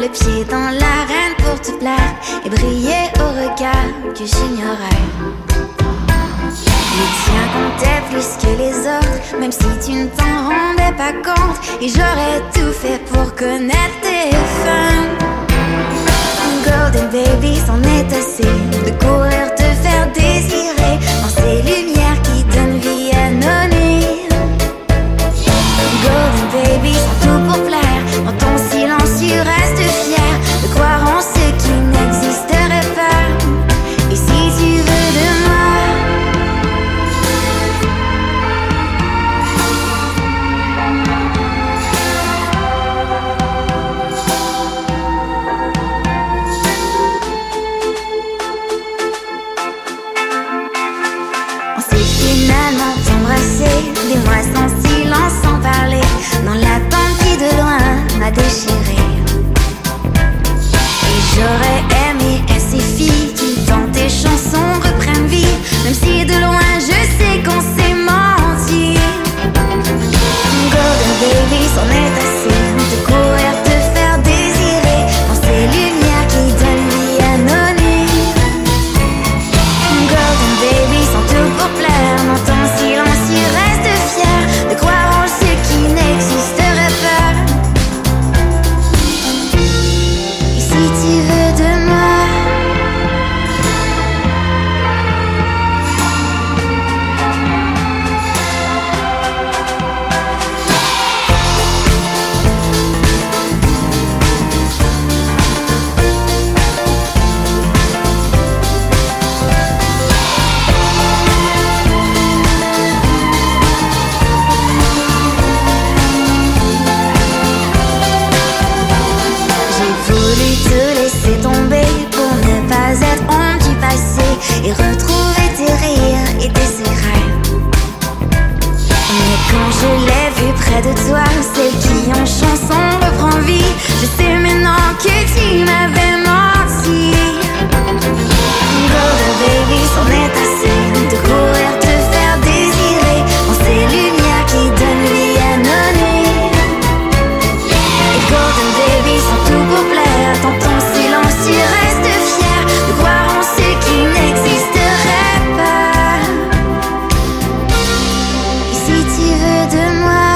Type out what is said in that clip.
le pied dans l'arène pour te plaire et briller au regard que j'ignorais. Les tiens comptaient plus que les autres, même si tu ne t'en rendais pas compte. Et j'aurais tout fait pour connaître tes fins. Golden baby, c'en est assez be my de toi, celle qui en chanson reprend vie, je sais maintenant que tu m'avais menti. Golden baby, c'en est assez de courir te faire désirer en ces lumières qui donnent vie à nos nuits. Et Golden baby, sans tout pour plaire, dans ton silence tu restes fier de croire en ce qui n'existerait pas. Et si tu veux de moi,